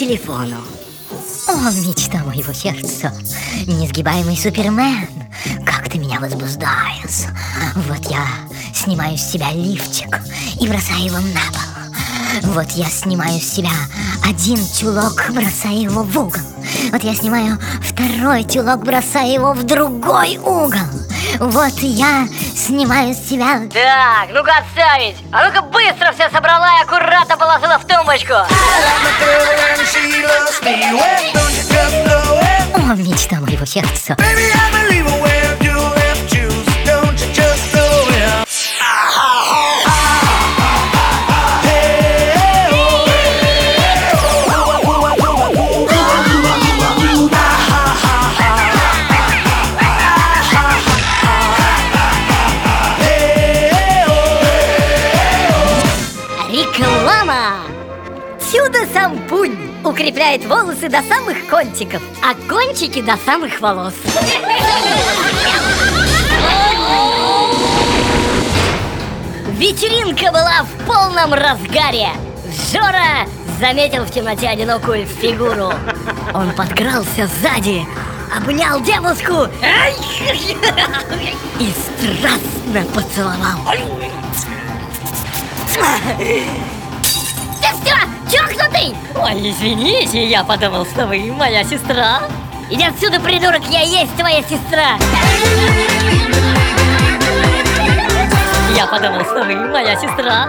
телефону. О, мечта моего сердца, несгибаемый супермен, как ты меня возбуждаешь. Вот я снимаю с себя лифчик и бросаю его на пол. Вот я снимаю с себя один чулок, бросаю его в угол. Вот я снимаю второй чулок, бросаю его в другой угол. Вот я снимаю с себя... Так, ну-ка отставить! А ну-ка быстро все собрала и аккуратно положила в тумбочку! О, мечта моего сердца. Реклама! Чудо-сампунь укрепляет волосы до самых кончиков, а кончики до самых волос. Вечеринка была в полном разгаре. Жора заметил в темноте одинокую фигуру. Он подкрался сзади, обнял девушку и страстно поцеловал. Ой, извините, я подумал, что вы моя сестра. Иди отсюда, придурок, я есть твоя сестра. Я подумал, что вы моя сестра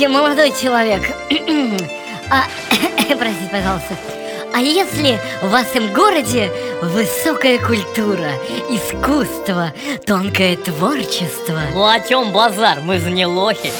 Скажите, молодой человек, а, простите, пожалуйста, а если в вашем городе высокая культура, искусство, тонкое творчество? Ну о чем базар? Мы же не лохи.